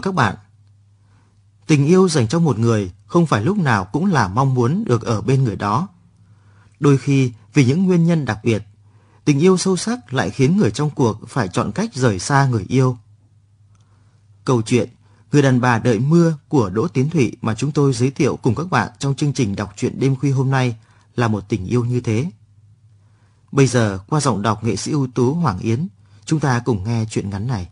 Thưa các bạn, tình yêu dành cho một người không phải lúc nào cũng là mong muốn được ở bên người đó. Đôi khi, vì những nguyên nhân đặc biệt, tình yêu sâu sắc lại khiến người trong cuộc phải chọn cách rời xa người yêu. Câu chuyện Người đàn bà đợi mưa của Đỗ Tiến Thụy mà chúng tôi giới thiệu cùng các bạn trong chương trình đọc truyện đêm khuya hôm nay là một tình yêu như thế. Bây giờ, qua giọng đọc nghệ sĩ ưu tú Hoàng Yến, chúng ta cùng nghe chuyện ngắn này.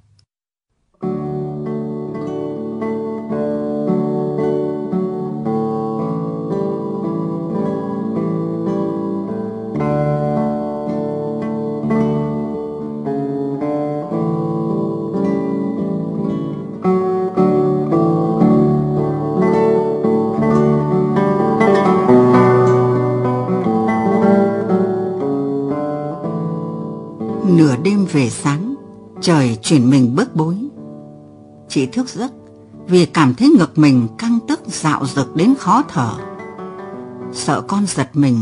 Về sáng, trời chuyển mình bớt bối. Chị thức giấc vì cảm thấy ngực mình căng tức dạo dực đến khó thở. Sợ con giật mình,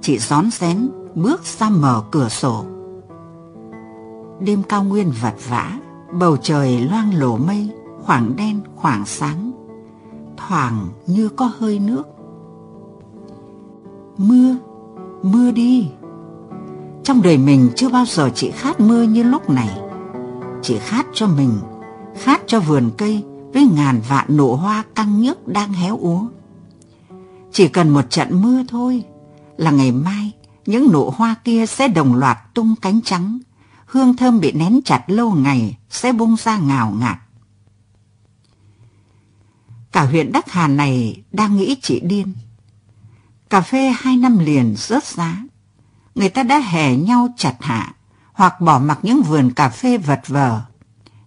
chị rón rén bước ra mở cửa sổ. Đêm cao nguyên vật vã, bầu trời loang lổ mây, khoảng đen khoảng sáng, thoảng như có hơi nước. Mưa, mưa đi. Trong đời mình chưa bao giờ chị khát mưa như lúc này. Chị khát cho mình, khát cho vườn cây với ngàn vạn nụ hoa căng nhức đang héo úa. Chỉ cần một trận mưa thôi là ngày mai những nụ hoa kia sẽ đồng loạt tung cánh trắng, hương thơm bị nén chặt lâu ngày sẽ bung ra ngào ngạt. Cả huyện Đắc Hà này đang nghĩ chị điên. Cà phê hai năm liền rớt giá, người ta đã hè nhau chặt hạ hoặc bỏ mặc những vườn cà phê vật vờ,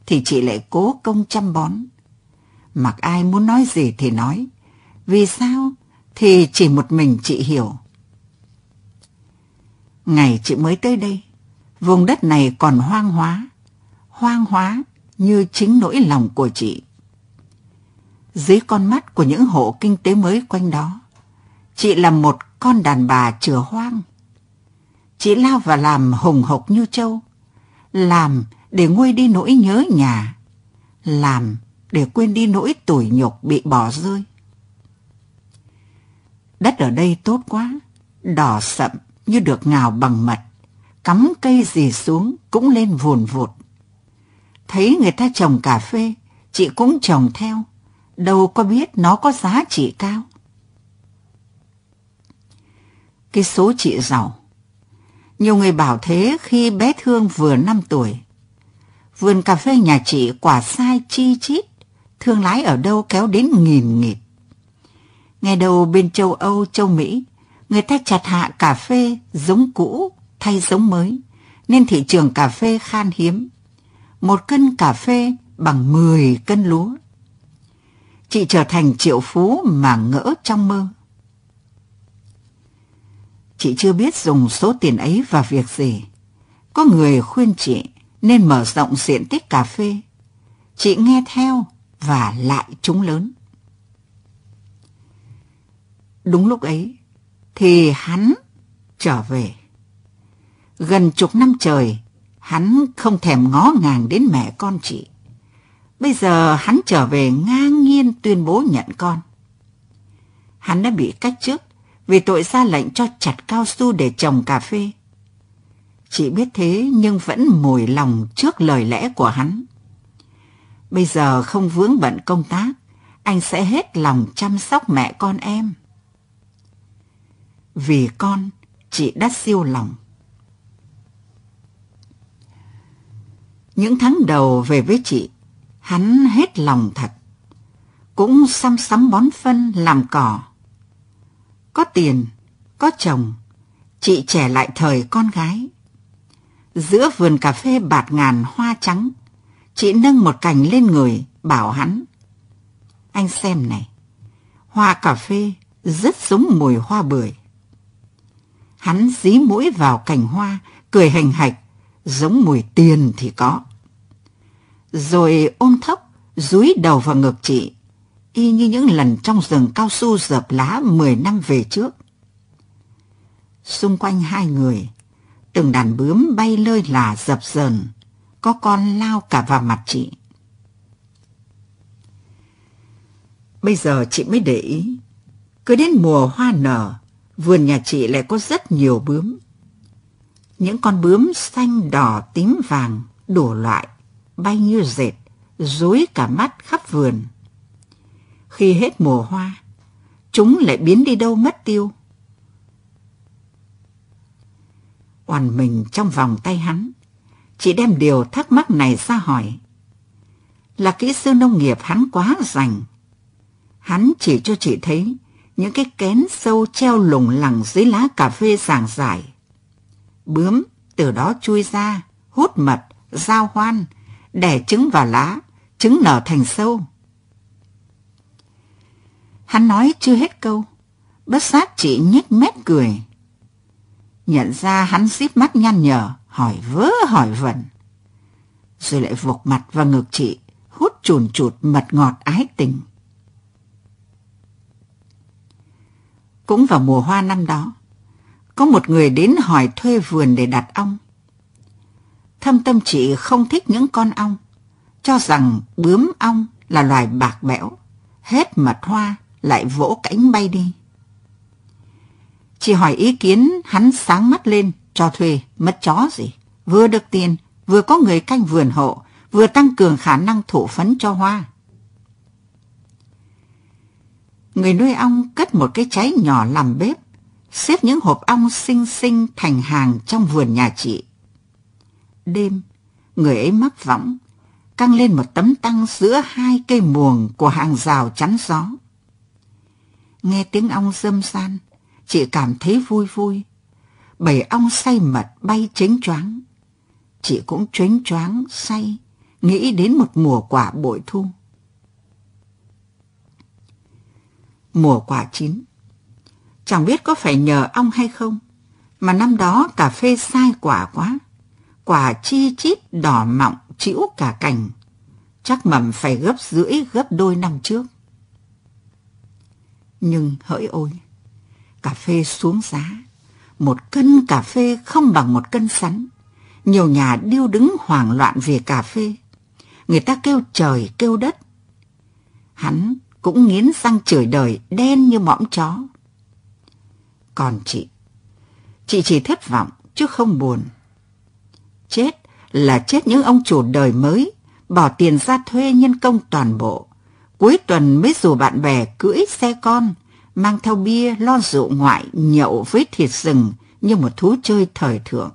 thì chị lại cố công chăm bón. Mặc ai muốn nói gì thì nói. Vì sao? Thì chỉ một mình chị hiểu. Ngày chị mới tới đây, vùng đất này còn hoang hóa, hoang hóa như chính nỗi lòng của chị. Dưới con mắt của những hộ kinh tế mới quanh đó, chị là một con đàn bà chừa hoang. Chị lao vào làm hùng hộc như châu, làm để nguôi đi nỗi nhớ nhà, làm để quên đi nỗi tủi nhục bị bỏ rơi. Đất ở đây tốt quá, đỏ sậm như được ngào bằng mật, cắm cây gì xuống cũng lên vùn vụt. Thấy người ta trồng cà phê, chị cũng trồng theo, đâu có biết nó có giá trị cao. Cái số chị giàu. Nhiều người bảo thế khi bé Thương vừa 5 tuổi. Vườn cà phê nhà chị quả sai chi chít, thương lái ở đâu kéo đến nghìn nghịt. nghe đầu bên châu Âu, châu Mỹ, người ta chặt hạ cà phê giống cũ thay giống mới, nên thị trường cà phê khan hiếm. Một cân cà phê bằng 10 cân lúa. Chị trở thành triệu phú mà ngỡ trong mơ. Chị chưa biết dùng số tiền ấy vào việc gì. Có người khuyên chị nên mở rộng diện tích cà phê. Chị nghe theo và lại trúng lớn. Đúng lúc ấy thì hắn trở về. Gần chục năm trời, hắn không thèm ngó ngàng đến mẹ con chị. Bây giờ hắn trở về ngang nhiên tuyên bố nhận con. Hắn đã bị cách chức vì tội ra lệnh cho chặt cao su để trồng cà phê. Chị biết thế nhưng vẫn mồi lòng trước lời lẽ của hắn. Bây giờ không vướng bận công tác, anh sẽ hết lòng chăm sóc mẹ con em. vì con, chị đã siêu lòng. Những tháng đầu về với chị, hắn hết lòng thật. Cũng xăm sắm bón phân làm cỏ. Có tiền, có chồng, chị trẻ lại thời con gái. Giữa vườn cà phê bạt ngàn hoa trắng, chị nâng một cành lên người, bảo hắn. Anh xem này, hoa cà phê rất giống mùi hoa bưởi. Hắn dí mũi vào cành hoa, cười hành hạch, giống mùi tiền thì có. Rồi ôm thấp, dúi đầu vào ngực chị, y như những lần trong rừng cao su dợp lá 10 năm về trước. Xung quanh hai người, từng đàn bướm bay lơi là dập dờn, có con lao cả vào mặt chị. Bây giờ chị mới để ý, cứ đến mùa hoa nở, vườn nhà chị lại có rất nhiều bướm. Những con bướm xanh, đỏ, tím, vàng, đủ loại, bay như dệt, rối cả mắt khắp vườn. Khi hết mùa hoa, chúng lại biến đi đâu mất tiêu. Oằn mình trong vòng tay hắn, chị đem điều thắc mắc này ra hỏi. Là kỹ sư nông nghiệp hắn quá rành. Hắn chỉ cho chị thấy những cái kén sâu treo lủng lẳng dưới lá cà phê sảng dài. Bướm từ đó chui ra, hút mật, giao hoan, đẻ trứng vào lá, trứng nở thành sâu. Hắn nói chưa hết câu, bất giác chị nhếch mép cười. Nhận ra hắn díp mắt nhăn nhở, hỏi vớ hỏi vẩn. Rồi lại vụt mặt vào ngực chị, hút chùn chụt mật ngọt ái tình. Cũng vào mùa hoa năm đó, có một người đến hỏi thuê vườn để đặt ong. Thâm tâm chị không thích những con ong, cho rằng bướm ong là loài bạc bẽo, hết mật hoa lại vỗ cánh bay đi. Chị hỏi ý kiến, hắn sáng mắt lên, cho thuê, mất chó gì. Vừa được tiền, vừa có người canh vườn hộ, vừa tăng cường khả năng thụ phấn cho hoa. Người nuôi ong cất một cái cháy nhỏ làm bếp, xếp những hộp ong xinh xinh thành hàng trong vườn nhà chị. Đêm, người ấy mắc võng, căng lên một tấm tăng giữa hai cây muồng của hàng rào chắn gió. Nghe tiếng ong râm ran, chị cảm thấy vui vui. Bảy ong say mật bay chánh choáng. Chị cũng chánh choáng, say, nghĩ đến một mùa quả bội thu. Mùa quả chín. Chẳng biết có phải nhờ ong hay không, mà năm đó cà phê sai quả quá. Quả chi chít đỏ mọng, chĩu cả cành. Chắc mầm phải gấp rưỡi gấp đôi năm trước. Nhưng hỡi ôi, cà phê xuống giá. Một cân cà phê không bằng một cân sắn. Nhiều nhà điêu đứng hoảng loạn về cà phê. Người ta kêu trời kêu đất. Hắn cũng nghiến răng chửi đời đen như mõm chó. Còn chị, chị chỉ thất vọng chứ không buồn. Chết là chết những ông chủ đời mới, bỏ tiền ra thuê nhân công toàn bộ. Cuối tuần mới rủ bạn bè cưỡi xe con, mang theo bia lo rượu ngoại nhậu với thịt rừng như một thú chơi thời thượng.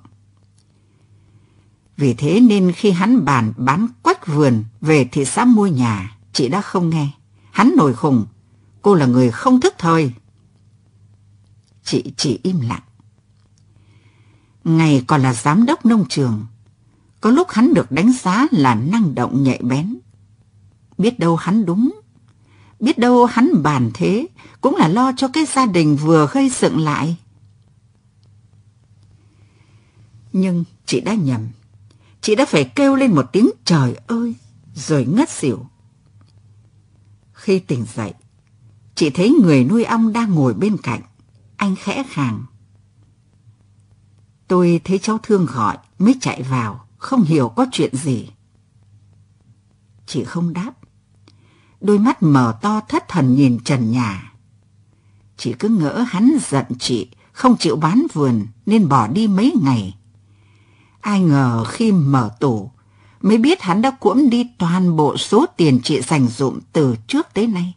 Vì thế nên khi hắn bàn bán quách vườn về thị xã mua nhà, chị đã không nghe. Hắn nổi khùng, cô là người không thức thời. Chị chỉ im lặng. Ngày còn là giám đốc nông trường, có lúc hắn được đánh giá là năng động nhạy bén. Biết đâu hắn đúng, biết đâu hắn bàn thế, cũng là lo cho cái gia đình vừa gây dựng lại. Nhưng chị đã nhầm. Chị đã phải kêu lên một tiếng trời ơi, rồi ngất xỉu. Khi tỉnh dậy, chị thấy người nuôi ong đang ngồi bên cạnh. Anh khẽ khàng. Tôi thấy cháu thương gọi, mới chạy vào, không hiểu có chuyện gì. Chị không đáp. Đôi mắt mở to thất thần nhìn trần nhà. Chị cứ ngỡ hắn giận chị, không chịu bán vườn nên bỏ đi mấy ngày. Ai ngờ khi mở tủ, mới biết hắn đã cuỗm đi toàn bộ số tiền chị dành dụm từ trước tới nay.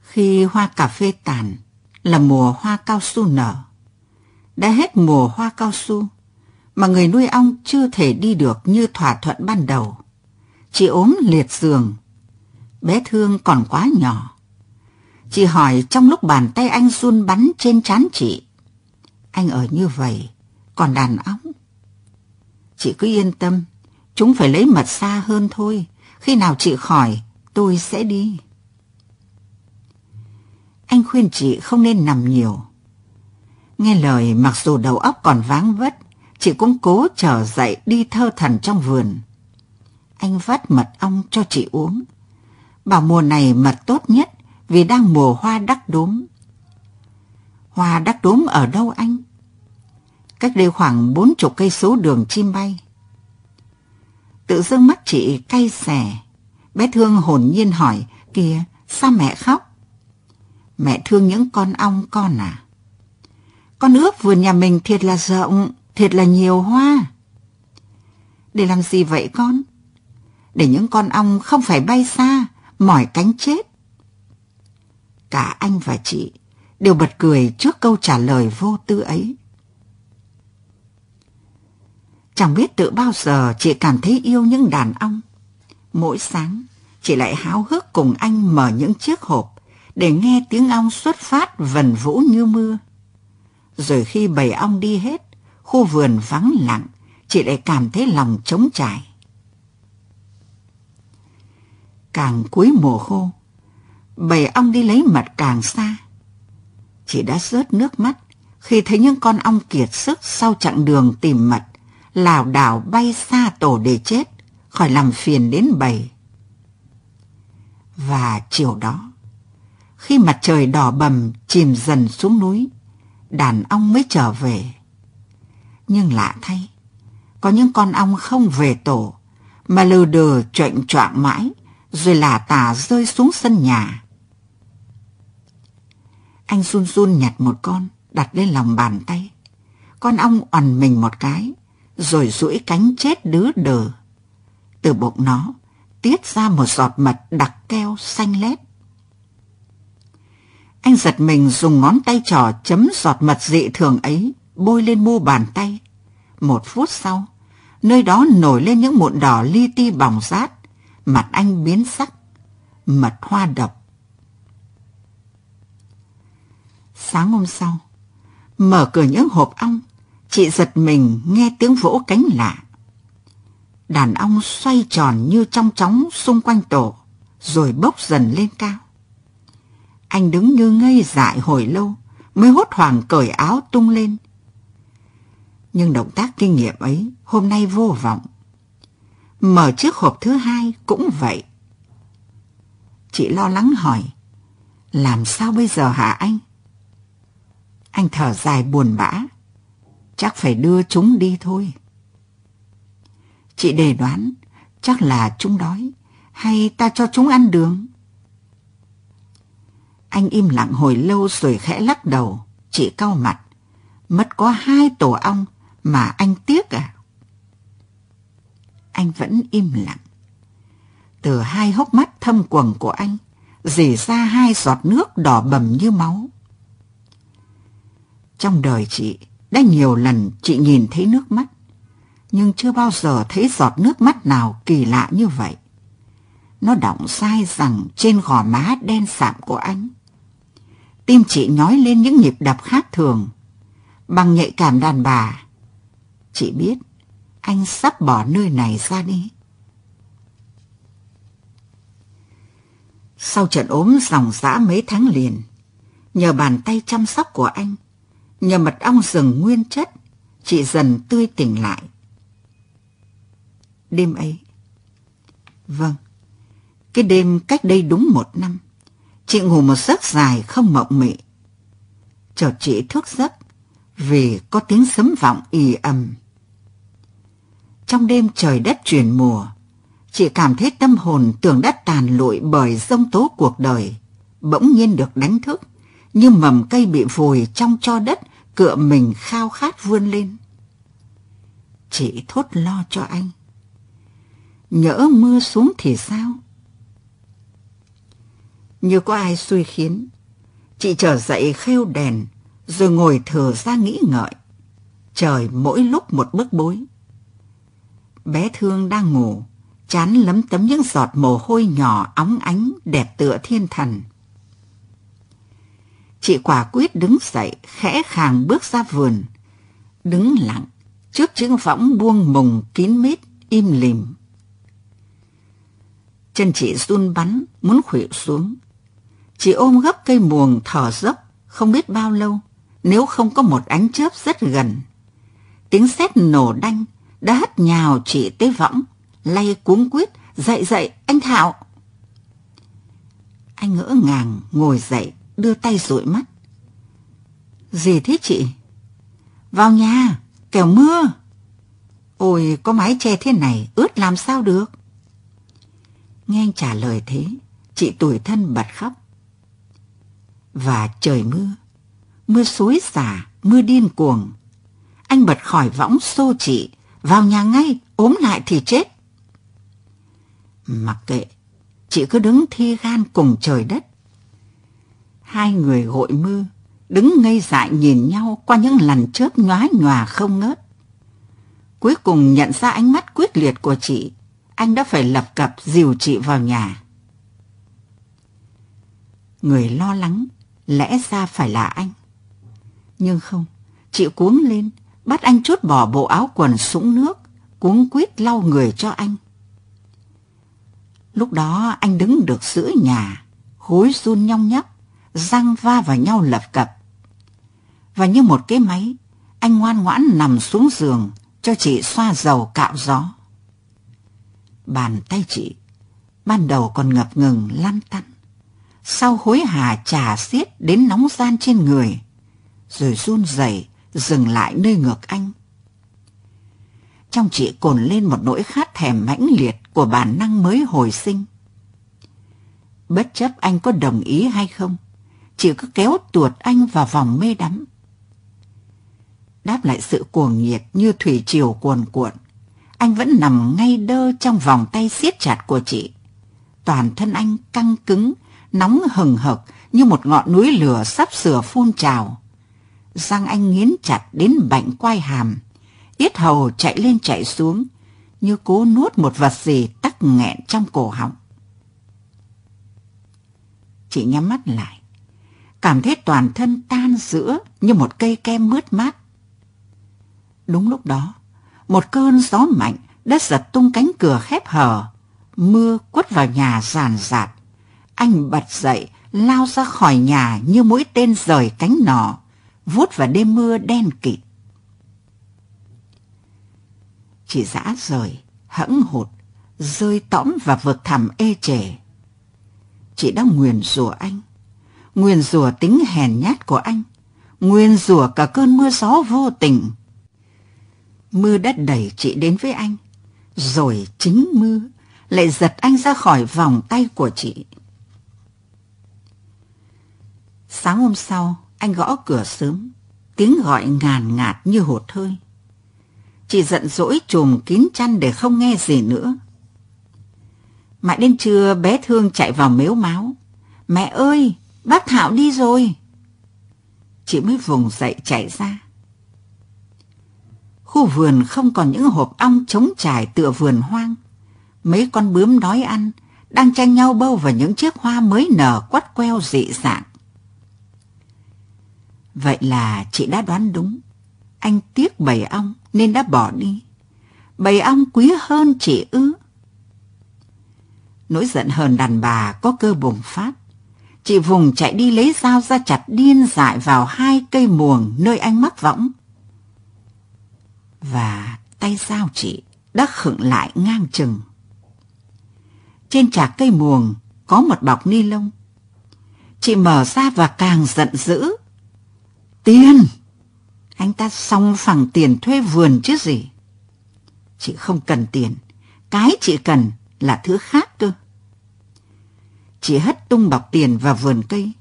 Khi hoa cà phê tàn, là mùa hoa cao su nở. Đã hết mùa hoa cao su, mà người nuôi ong chưa thể đi được như thỏa thuận ban đầu. Chị ốm liệt giường. Bé Thương còn quá nhỏ. Chị hỏi trong lúc bàn tay anh run bắn trên trán chị. Anh ở như vậy, còn đàn ong. Chị cứ yên tâm, chúng phải lấy mật xa hơn thôi. Khi nào chị khỏi, tôi sẽ đi. Anh khuyên chị không nên nằm nhiều. Nghe lời mặc dù đầu óc còn váng vất, chị cũng cố trở dậy đi thơ thần trong vườn. Anh vắt mật ong cho chị uống. Bảo mùa này mật tốt nhất vì đang mùa hoa đắc đốm. Hoa đắc đốm ở đâu anh? Cách đây khoảng bốn chục cây số đường chim bay. Tự dưng mắt chị cay xẻ. Bé Thương hồn nhiên hỏi, kìa, sao mẹ khóc? Mẹ thương những con ong con à? Con ước vườn nhà mình thiệt là rộng, thiệt là nhiều hoa. Để làm gì vậy con? Để những con ong không phải bay xa, mỏi cánh chết. Cả anh và chị đều bật cười trước câu trả lời vô tư ấy. Chẳng biết tự bao giờ chị cảm thấy yêu những đàn ong. Mỗi sáng, chị lại háo hức cùng anh mở những chiếc hộp để nghe tiếng ong xuất phát vần vũ như mưa. Rồi khi bầy ong đi hết, khu vườn vắng lặng, chị lại cảm thấy lòng trống trải. Càng cuối mùa khô, bầy ong đi lấy mật càng xa. Chị đã rớt nước mắt khi thấy những con ong kiệt sức sau chặng đường tìm mật, lảo đảo bay xa tổ để chết, khỏi làm phiền đến bầy. Và chiều đó, khi mặt trời đỏ bầm chìm dần xuống núi, đàn ong mới trở về. Nhưng lạ thay, có những con ong không về tổ, mà lừ đừ choạng choạng mãi, rồi lả tả rơi xuống sân nhà. Anh run run nhặt một con, đặt lên lòng bàn tay. Con ong oằn mình một cái, rồi duỗi cánh chết đứ đờ. Từ bụng nó, tiết ra một giọt mật đặc keo xanh lét. Anh giật mình dùng ngón tay trỏ chấm giọt mật dị thường ấy, bôi lên mu bàn tay. Một phút sau, nơi đó nổi lên những mụn đỏ li ti bỏng rát, mặt anh biến sắc, mật hoa độc. Sáng hôm sau, mở cửa những hộp ong, chị giật mình nghe tiếng vỗ cánh lạ. Đàn ong xoay tròn như trong chóng xung quanh tổ, rồi bốc dần lên cao. Anh đứng như ngây dại hồi lâu, mới hốt hoảng cởi áo tung lên. Nhưng động tác kinh nghiệm ấy hôm nay vô vọng. Mở chiếc hộp thứ hai cũng vậy. Chị lo lắng hỏi, làm sao bây giờ hả anh? Anh thở dài buồn bã, chắc phải đưa chúng đi thôi. Chị đề đoán, chắc là chúng đói, hay ta cho chúng ăn đường? Anh im lặng hồi lâu rồi khẽ lắc đầu, chị cau mặt. Mất có hai tổ ong mà anh tiếc à? Anh vẫn im lặng. Từ hai hốc mắt thâm quầng của anh, rỉ ra hai giọt nước đỏ bầm như máu. Trong đời chị, đã nhiều lần chị nhìn thấy nước mắt, nhưng chưa bao giờ thấy giọt nước mắt nào kỳ lạ như vậy. Nó đọng sai rằng trên gò má đen sạm của anh. Tim chị nhói lên những nhịp đập khác thường. Bằng nhạy cảm đàn bà, chị biết anh sắp bỏ nơi này ra đi. Sau trận ốm dòng dã mấy tháng liền, nhờ bàn tay chăm sóc của anh, nhờ mật ong rừng nguyên chất, chị dần tươi tỉnh lại. Đêm ấy, vâng, cái đêm cách đây đúng một năm, chị ngủ một giấc dài không mộng mị. Chợt chị thức giấc vì có tiếng sấm vọng ì ầm. Trong đêm trời đất chuyển mùa, chị cảm thấy tâm hồn tưởng đã tàn lụi bởi dông tố cuộc đời, bỗng nhiên được đánh thức, như mầm cây bị vùi trong cho đất, cựa mình khao khát vươn lên. Chị thốt lo cho anh. Nhỡ mưa xuống thì sao? Như có ai suy khiến, Chị trở dậy khêu đèn, rồi ngồi thở ra nghĩ ngợi. Trời mỗi lúc một bức bối. Bé Thương đang ngủ, chán lấm tấm những giọt mồ hôi nhỏ óng ánh đẹp tựa thiên thần. Chị quả quyết đứng dậy, khẽ khàng bước ra vườn, đứng lặng trước trứng võng buông mùng kín mít, im lìm. Chân chị run bắn, muốn khuỵu xuống. Chị ôm gấp cây muồng thở dốc, không biết bao lâu, nếu không có một ánh chớp rất gần. Tiếng sét nổ đanh, đã hất nhào chị tới võng, lay cuống quýt, dậy dậy, anh Thảo. Anh ngỡ ngàng, ngồi dậy, đưa tay dụi mắt. Gì thế chị? Vào nhà, kẻo mưa. Ôi, có mái che thế này, ướt làm sao được? Nghe anh trả lời thế, chị tuổi thân bật khóc. Và trời mưa, mưa xối xả, mưa điên cuồng. Anh bật khỏi võng xô chị, vào nhà ngay, ốm lại thì chết. Mặc kệ, chị cứ đứng thi gan cùng trời đất. Hai người gội mưa, đứng ngây dại nhìn nhau qua những lần chớp nhóa nhòa không ngớt. Cuối cùng nhận ra ánh mắt quyết liệt của chị, anh đã phải lập cập dìu chị vào nhà. Người lo lắng, lẽ ra phải là anh. Nhưng không, chị cuống lên, bắt anh chốt bỏ bộ áo quần sũng nước, cuống quýt lau người cho anh. Lúc đó anh đứng được giữa nhà, hối run nhong nhóc, răng va vào nhau lập cập. Và như một cái máy, anh ngoan ngoãn nằm xuống giường cho chị xoa dầu cạo gió. Bàn tay chị, ban đầu còn ngập ngừng lăn tăn. Sau hối hả trà xiết đến nóng gian trên người, rồi run rẩy dừng lại nơi ngược anh. Trong chị cồn lên một nỗi khát thèm mãnh liệt của bản năng mới hồi sinh. Bất chấp anh có đồng ý hay không, chị cứ kéo tuột anh vào vòng mê đắm. Đáp lại sự cuồng nhiệt như thủy triều cuồn cuộn, anh vẫn nằm ngay đơ trong vòng tay siết chặt của chị. Toàn thân anh căng cứng, nóng hừng hực như một ngọn núi lửa sắp sửa phun trào. Răng anh nghiến chặt đến bệnh quai hàm, yết hầu chạy lên chạy xuống, như cố nuốt một vật gì tắc nghẹn trong cổ họng. Chị nhắm mắt lại, cảm thấy toàn thân tan giữa như một cây kem mướt mát. Đúng lúc đó, một cơn gió mạnh đã giật tung cánh cửa khép hờ, mưa quất vào nhà ràn rạt. Anh bật dậy, lao ra khỏi nhà như mũi tên rời cánh nỏ, vút vào đêm mưa đen kịt. Chị dã rời, hẫng hụt, rơi tõm và vực thẳm ê chề. Chị đã nguyền rủa anh, nguyền rủa tính hèn nhát của anh, nguyền rủa cả cơn mưa gió vô tình. Mưa đã đẩy chị đến với anh, rồi chính mưa lại giật anh ra khỏi vòng tay của chị. Sáng hôm sau, anh gõ cửa sớm, tiếng gọi ngàn ngạt như hột hơi. Chị giận dỗi trùm kín chăn để không nghe gì nữa. Mãi đến trưa bé Thương chạy vào mếu máu. Mẹ ơi, bác Thảo đi rồi. Chị mới vùng dậy chạy ra. Khu vườn không còn những hộp ong trống trải tựa vườn hoang. Mấy con bướm đói ăn, đang tranh nhau bâu vào những chiếc hoa mới nở quắt queo dị dạng. Vậy là chị đã đoán đúng. Anh tiếc bầy ong nên đã bỏ đi. Bầy ong quý hơn chị ư. Nỗi giận hờn đàn bà có cơ bùng phát. Chị vùng chạy đi lấy dao ra chặt điên dại vào hai cây muồng nơi anh mắc võng. Và tay dao chị đã khựng lại ngang chừng. Trên trạc cây muồng có một bọc ni lông. Chị mở ra và càng giận dữ. Tiền! Anh ta xong phẳng tiền thuê vườn chứ gì. Chị không cần tiền. Cái chị cần là thứ khác cơ. Chị hất tung bọc tiền vào vườn cây.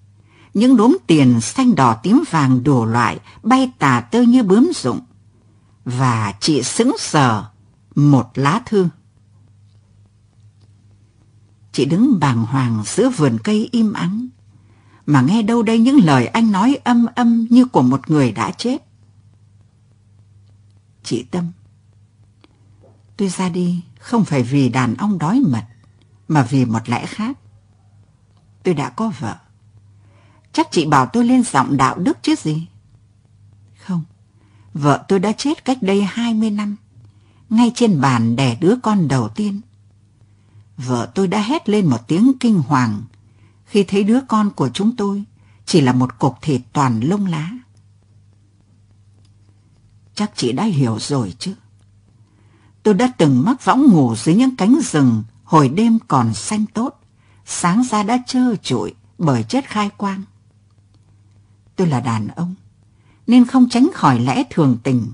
Những đốm tiền xanh đỏ tím vàng đổ loại bay tà tơ như bướm rụng. Và chị sững sờ một lá thư. Chị đứng bàng hoàng giữa vườn cây im ắng mà nghe đâu đây những lời anh nói âm âm như của một người đã chết. Chị Tâm, tôi ra đi không phải vì đàn ông đói mật, mà vì một lẽ khác. Tôi đã có vợ. Chắc chị bảo tôi lên giọng đạo đức chứ gì? Không, vợ tôi đã chết cách đây 20 năm, ngay trên bàn đẻ đứa con đầu tiên. Vợ tôi đã hét lên một tiếng kinh hoàng khi thấy đứa con của chúng tôi chỉ là một cục thịt toàn lông lá. Chắc chị đã hiểu rồi chứ. Tôi đã từng mắc võng ngủ dưới những cánh rừng hồi đêm còn xanh tốt, sáng ra đã trơ trụi bởi chết khai quang. Tôi là đàn ông, nên không tránh khỏi lẽ thường tình.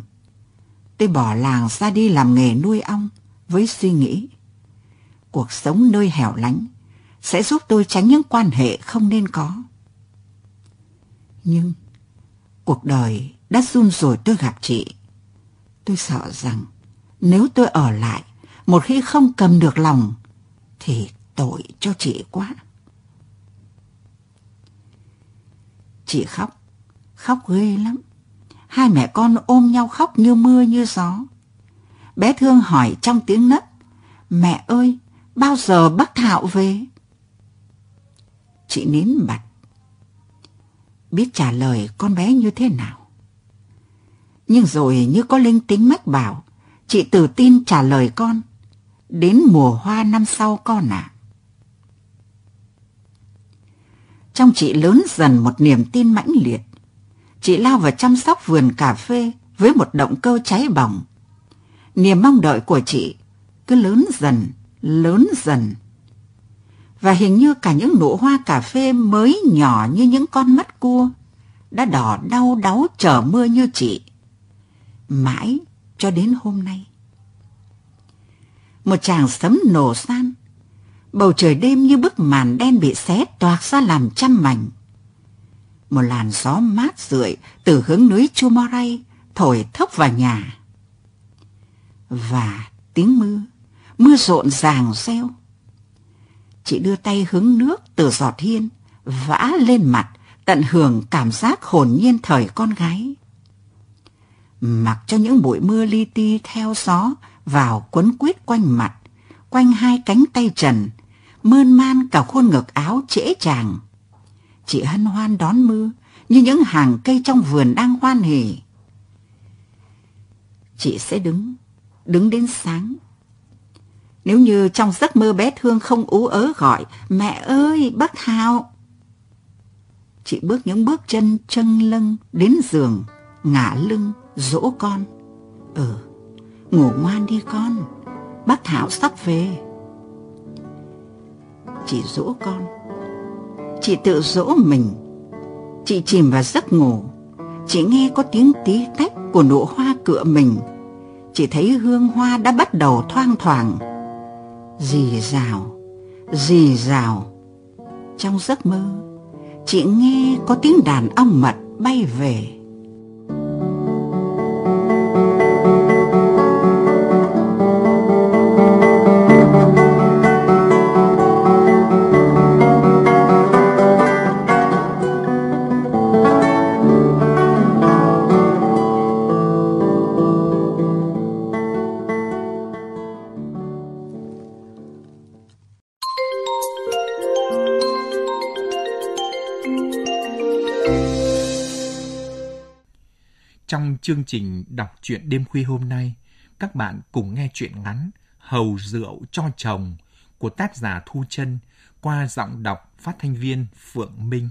Tôi bỏ làng ra đi làm nghề nuôi ong với suy nghĩ. Cuộc sống nơi hẻo lánh sẽ giúp tôi tránh những quan hệ không nên có. Nhưng cuộc đời đã run rồi tôi gặp chị. Tôi sợ rằng nếu tôi ở lại, một khi không cầm được lòng, thì tội cho chị quá. Chị khóc, khóc ghê lắm. Hai mẹ con ôm nhau khóc như mưa như gió. Bé Thương hỏi trong tiếng nấc, mẹ ơi, bao giờ bác Thạo về? Chị nín bặt. Biết trả lời con bé như thế nào. Nhưng rồi như có linh tính mách bảo, chị tự tin trả lời con. Đến mùa hoa năm sau con ạ. À. Trong chị lớn dần một niềm tin mãnh liệt. Chị lao vào chăm sóc vườn cà phê với một động cơ cháy bỏng. Niềm mong đợi của chị cứ lớn dần, lớn dần. Và hình như cả những nụ hoa cà phê mới nhỏ như những con mắt cua đã đỏ đau đáu chờ mưa như chị. Mãi cho đến hôm nay. Một chàng sấm nổ san, bầu trời đêm như bức màn đen bị xé toạc ra làm trăm mảnh. Một làn gió mát rượi từ hướng núi Chumoray thổi thốc vào nhà. Và tiếng mưa, mưa rộn ràng reo. Chị đưa tay hứng nước từ giọt hiên, vã lên mặt, tận hưởng cảm giác hồn nhiên thời con gái mặc cho những bụi mưa li ti theo gió vào quấn quýt quanh mặt, quanh hai cánh tay trần, mơn man cả khuôn ngực áo trễ chàng. Chị hân hoan đón mưa như những hàng cây trong vườn đang hoan hỉ. Chị sẽ đứng, đứng đến sáng. Nếu như trong giấc mơ bé thương không ú ớ gọi, mẹ ơi, bác Hào. Chị bước những bước chân chân lưng đến giường, ngả lưng, dỗ con. Ừ, ngủ ngoan đi con, bác Thảo sắp về. Chị dỗ con, chị tự dỗ mình. Chị chìm vào giấc ngủ, chị nghe có tiếng tí tách của nụ hoa cựa mình. Chị thấy hương hoa đã bắt đầu thoang thoảng. Dì rào, dì rào. Trong giấc mơ, chị nghe có tiếng đàn ong mật bay về. Chương trình đọc truyện đêm khuya hôm nay, các bạn cùng nghe truyện ngắn Hầu rượu cho chồng của tác giả Thu Chân qua giọng đọc phát thanh viên Phượng Minh.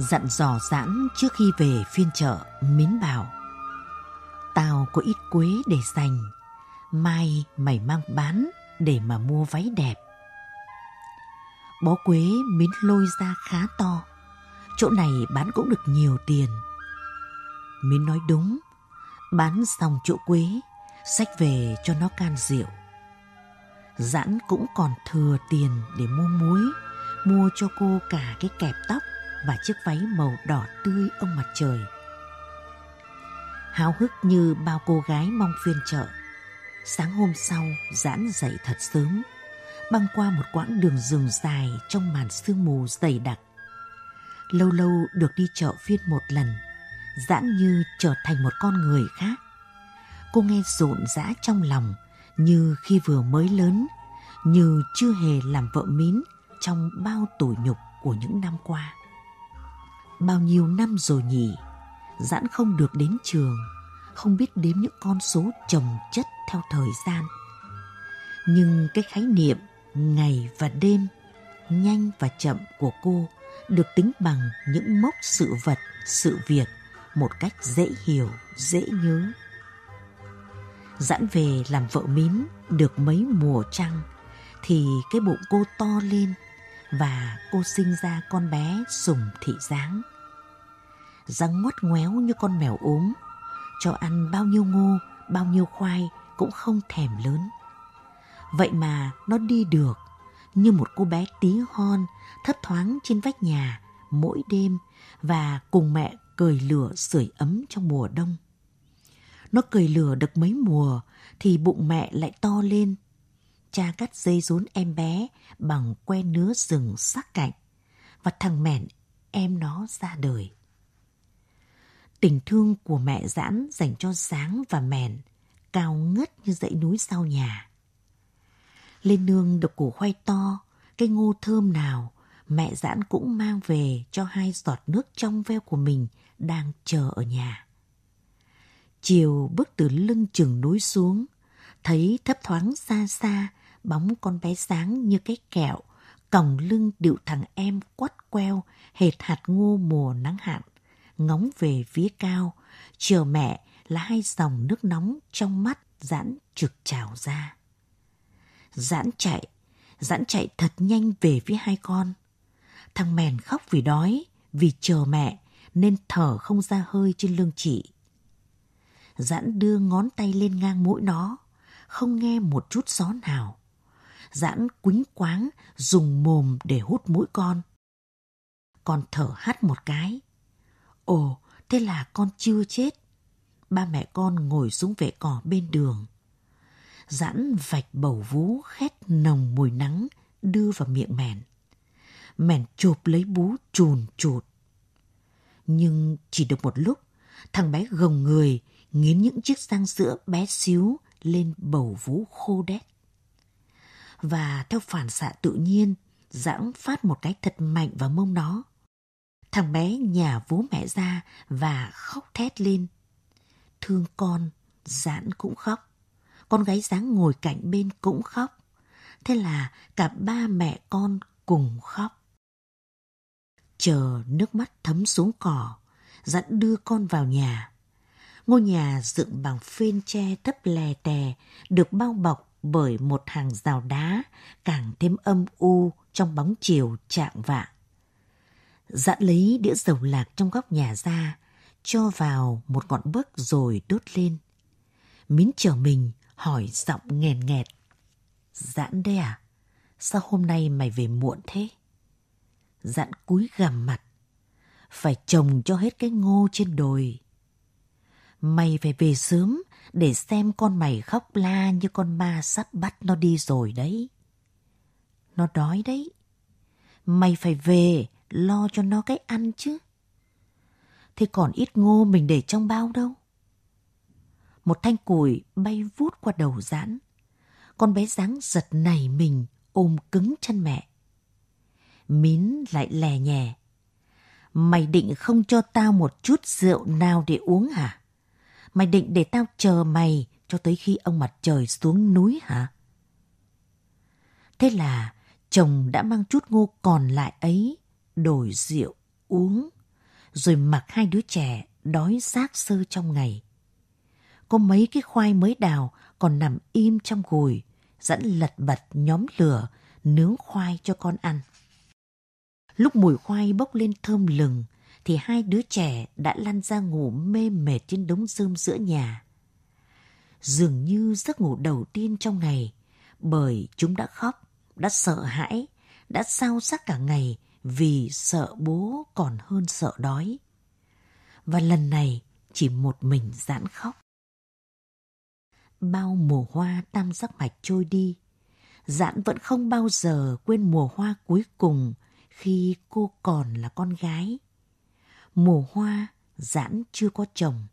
Dặn dò giãn trước khi về phiên chợ, Mến bảo. Tao có ít quế để dành, mai mày mang bán để mà mua váy đẹp. Bó quế Mến lôi ra khá to, chỗ này bán cũng được nhiều tiền. mến nói đúng, bán xong chỗ quế, sách về cho nó can rượu. Giãn cũng còn thừa tiền để mua muối, mua cho cô cả cái kẹp tóc và chiếc váy màu đỏ tươi ông mặt trời. Háo hức như bao cô gái mong phiên chợ. Sáng hôm sau, Giãn dậy thật sớm, băng qua một quãng đường rừng dài trong màn sương mù dày đặc. Lâu lâu được đi chợ phiên một lần, Giãn như trở thành một con người khác. Cô nghe rộn rã trong lòng như khi vừa mới lớn, như chưa hề làm vợ mín trong bao tủi nhục của những năm qua. Bao nhiêu năm rồi nhỉ, Giãn không được đến trường, không biết đếm những con số chồng chất theo thời gian. Nhưng cái khái niệm ngày và đêm, nhanh và chậm của cô được tính bằng những mốc sự vật, sự việc một cách dễ hiểu, dễ nhớ. Giãn về làm vợ mín được mấy mùa trăng thì cái bụng cô to lên và cô sinh ra con bé sùng thị Giáng. Răng ngoắt ngoéo như con mèo ốm, cho ăn bao nhiêu ngô, bao nhiêu khoai cũng không thèm lớn. Vậy mà nó đi được như một cô bé tí hon thấp thoáng trên vách nhà mỗi đêm và cùng mẹ cười lửa sưởi ấm trong mùa đông. Nó cười lửa được mấy mùa thì bụng mẹ lại to lên. Cha cắt dây rốn em bé bằng que nứa rừng sắc cạnh và thằng mẹn em nó ra đời. Tình thương của mẹ giãn dành cho sáng và mèn cao ngất như dãy núi sau nhà. Lên nương được củ khoai to, cây ngô thơm nào, mẹ giãn cũng mang về cho hai giọt nước trong veo của mình đang chờ ở nhà. Chiều bước từ lưng chừng núi xuống, thấy thấp thoáng xa xa bóng con bé sáng như cái kẹo, còng lưng điệu thằng em quắt queo hệt hạt ngô mùa nắng hạn, ngóng về phía cao, chờ mẹ là hai dòng nước nóng trong mắt giãn trực trào ra. Giãn chạy, giãn chạy thật nhanh về phía hai con. Thằng mèn khóc vì đói, vì chờ mẹ nên thở không ra hơi trên lưng chị. Giãn đưa ngón tay lên ngang mũi nó, không nghe một chút gió nào. Giãn quính quáng dùng mồm để hút mũi con. Con thở hắt một cái. Ồ, thế là con chưa chết. Ba mẹ con ngồi xuống vệ cỏ bên đường. Giãn vạch bầu vú khét nồng mùi nắng đưa vào miệng mèn. Mèn chộp lấy bú chùn chụt. Nhưng chỉ được một lúc, thằng bé gồng người, nghiến những chiếc răng sữa bé xíu lên bầu vú khô đét. Và theo phản xạ tự nhiên, giãn phát một cái thật mạnh vào mông nó. Thằng bé nhà vú mẹ ra và khóc thét lên. Thương con, giãn cũng khóc. Con gái dáng ngồi cạnh bên cũng khóc. Thế là cả ba mẹ con cùng khóc. Chờ nước mắt thấm xuống cỏ, dặn đưa con vào nhà. Ngôi nhà dựng bằng phên tre thấp lè tè, được bao bọc bởi một hàng rào đá, càng thêm âm u trong bóng chiều trạng vạng. Dặn lấy đĩa dầu lạc trong góc nhà ra, cho vào một ngọn bấc rồi đốt lên. Mín chờ mình, hỏi giọng nghèn nghẹt. Dãn đây à? Sao hôm nay mày về muộn thế? Dặn cúi gằm mặt. Phải trồng cho hết cái ngô trên đồi. Mày phải về sớm để xem con mày khóc la như con ma sắp bắt nó đi rồi đấy. Nó đói đấy. Mày phải về lo cho nó cái ăn chứ. Thế còn ít ngô mình để trong bao đâu. Một thanh củi bay vút qua đầu giãn. Con bé dáng giật nảy mình ôm cứng chân mẹ. Mín lại lè nhẹ. Mày định không cho tao một chút rượu nào để uống hả? Mày định để tao chờ mày cho tới khi ông mặt trời xuống núi hả? Thế là chồng đã mang chút ngô còn lại ấy, đổi rượu, uống, rồi mặc hai đứa trẻ đói xác sơ trong ngày. Có mấy cái khoai mới đào còn nằm im trong gùi, dẫn lật bật nhóm lửa, nướng khoai cho con ăn. Lúc mùi khoai bốc lên thơm lừng, thì hai đứa trẻ đã lăn ra ngủ mê mệt trên đống rơm giữa nhà. Dường như giấc ngủ đầu tiên trong ngày, bởi chúng đã khóc, đã sợ hãi, đã sao sắc cả ngày vì sợ bố còn hơn sợ đói. Và lần này chỉ một mình giãn khóc. Bao mùa hoa tam giác mạch trôi đi, Giãn vẫn không bao giờ quên mùa hoa cuối cùng khi cô còn là con gái. Mùa hoa, Giãn chưa có chồng.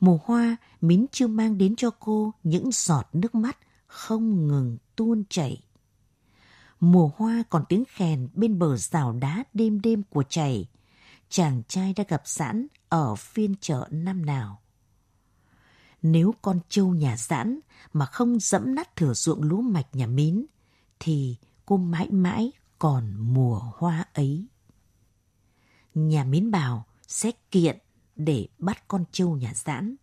Mùa hoa, Mín chưa mang đến cho cô những giọt nước mắt không ngừng tuôn chảy. Mùa hoa còn tiếng khèn bên bờ rào đá đêm đêm của chảy. Chàng trai đã gặp Giãn ở phiên chợ năm nào. Nếu con trâu nhà giãn mà không dẫm nát thửa ruộng lúa mạch nhà mín, thì cô mãi mãi còn mùa hoa ấy. Nhà mín bảo sẽ kiện để bắt con trâu nhà giãn.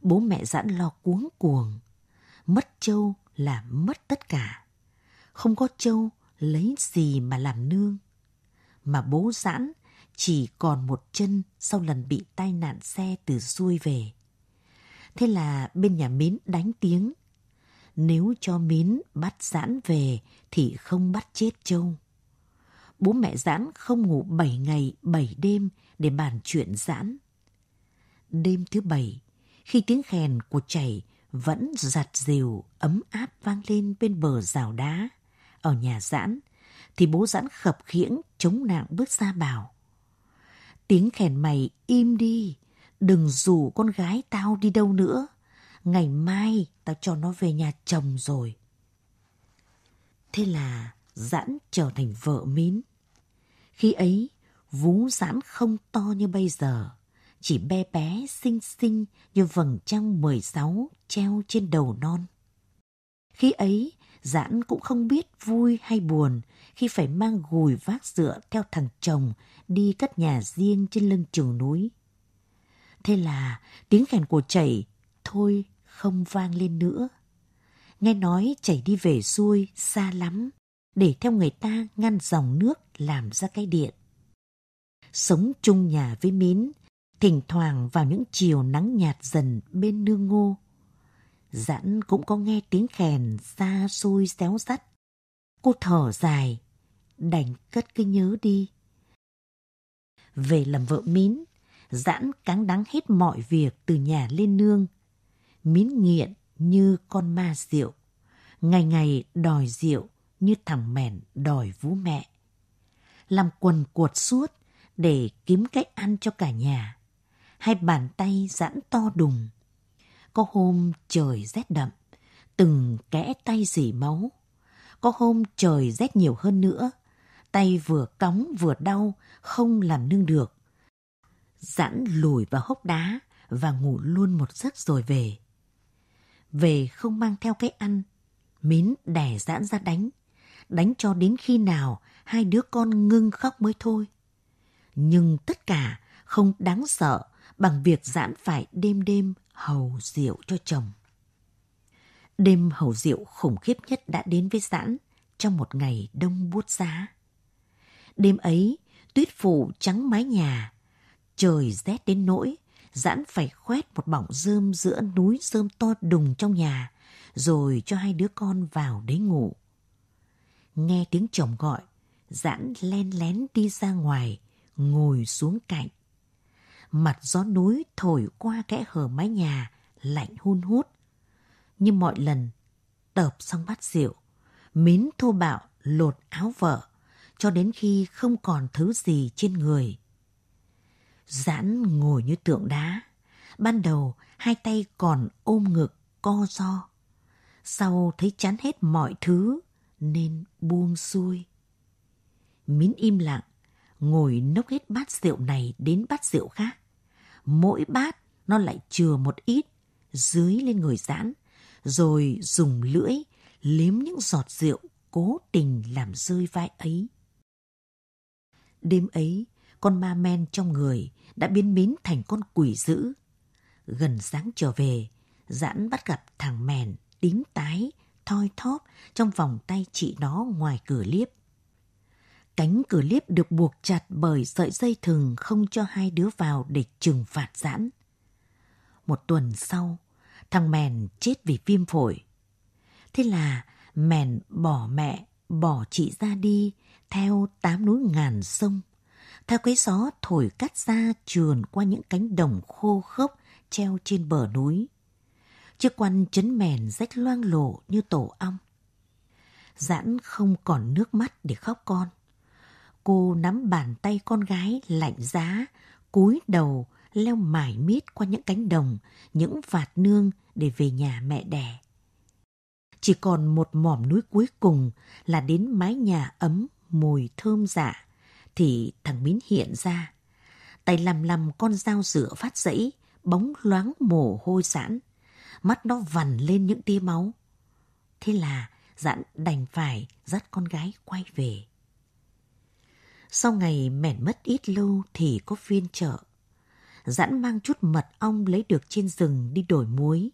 Bố mẹ giãn lo cuống cuồng. Mất trâu là mất tất cả. Không có trâu lấy gì mà làm nương. Mà bố giãn chỉ còn một chân sau lần bị tai nạn xe từ xuôi về. Thế là bên nhà mến đánh tiếng. Nếu cho mến bắt Giãn về thì không bắt chết Châu. Bố mẹ Giãn không ngủ 7 ngày 7 đêm để bàn chuyện Giãn. Đêm thứ bảy, khi tiếng khèn của chảy vẫn giặt dìu ấm áp vang lên bên bờ rào đá ở nhà Giãn, thì bố Giãn khập khiễng chống nạng bước ra bảo. Tiếng khèn mày im đi, Đừng rủ con gái tao đi đâu nữa. Ngày mai tao cho nó về nhà chồng rồi. Thế là Giãn trở thành vợ Mín. Khi ấy, vú Giãn không to như bây giờ. Chỉ bé bé xinh xinh như vầng trăng 16 treo trên đầu non. Khi ấy, Giãn cũng không biết vui hay buồn khi phải mang gùi vác dựa theo thằng chồng đi cất nhà riêng trên lưng chừng núi. Thế là tiếng kèn của chảy thôi không vang lên nữa. Nghe nói chảy đi về xuôi xa lắm để theo người ta ngăn dòng nước làm ra cái điện. Sống chung nhà với Mín, thỉnh thoảng vào những chiều nắng nhạt dần bên nương ngô. Dãn cũng có nghe tiếng khèn xa xôi xéo sắt. Cô thở dài, đành cất cái nhớ đi. Về làm vợ Mín, dãn cáng đắng hết mọi việc từ nhà lên nương. Mín nghiện như con ma rượu, ngày ngày đòi rượu như thằng mèn đòi vú mẹ. Làm quần cuột suốt để kiếm cách ăn cho cả nhà. Hai bàn tay giãn to đùng. Có hôm trời rét đậm, từng kẽ tay dỉ máu. Có hôm trời rét nhiều hơn nữa, tay vừa cóng vừa đau, không làm nương được Giãn lùi vào hốc đá và ngủ luôn một giấc rồi về. Về không mang theo cái ăn, mến đẻ giãn ra đánh. Đánh cho đến khi nào hai đứa con ngưng khóc mới thôi. Nhưng tất cả không đáng sợ bằng việc giãn phải đêm đêm hầu rượu cho chồng. Đêm hầu rượu khủng khiếp nhất đã đến với giãn trong một ngày đông buốt giá. Đêm ấy, tuyết phủ trắng mái nhà, Trời rét đến nỗi, giãn phải khoét một bọng rơm giữa núi rơm to đùng trong nhà, rồi cho hai đứa con vào đấy ngủ. Nghe tiếng chồng gọi, giãn len lén đi ra ngoài, ngồi xuống cạnh. Mặt gió núi thổi qua kẽ hở mái nhà, lạnh hun hút. Như mọi lần, tợp xong bát rượu, mến thô bạo lột áo vợ, cho đến khi không còn thứ gì trên người. Giãn ngồi như tượng đá. Ban đầu hai tay còn ôm ngực co do. Sau thấy chán hết mọi thứ nên buông xuôi. Mín im lặng, ngồi nốc hết bát rượu này đến bát rượu khác. Mỗi bát nó lại chừa một ít dưới lên người giãn, rồi dùng lưỡi liếm những giọt rượu cố tình làm rơi vai ấy. Đêm ấy, con ma men trong người đã biến mến thành con quỷ dữ. Gần sáng trở về, giãn bắt gặp thằng mèn tím tái, thoi thóp trong vòng tay chị nó ngoài cửa liếp. Cánh cửa liếp được buộc chặt bởi sợi dây thừng không cho hai đứa vào để trừng phạt giãn. Một tuần sau, thằng Mèn chết vì viêm phổi. Thế là Mèn bỏ mẹ, bỏ chị ra đi theo tám núi ngàn sông. Theo cái gió thổi cắt ra trườn qua những cánh đồng khô khốc treo trên bờ núi. Chiếc quan chấn mèn rách loang lổ như tổ ong. Giãn không còn nước mắt để khóc con. Cô nắm bàn tay con gái lạnh giá, cúi đầu leo mải miết qua những cánh đồng, những vạt nương để về nhà mẹ đẻ. Chỉ còn một mỏm núi cuối cùng là đến mái nhà ấm mùi thơm dạ, thì thằng Mín hiện ra. Tay lầm lầm con dao rửa phát dẫy, bóng loáng mồ hôi giãn. Mắt nó vằn lên những tia máu. Thế là giãn đành phải dắt con gái quay về. Sau ngày mẻn mất ít lâu thì có phiên chợ. Giãn mang chút mật ong lấy được trên rừng đi đổi muối.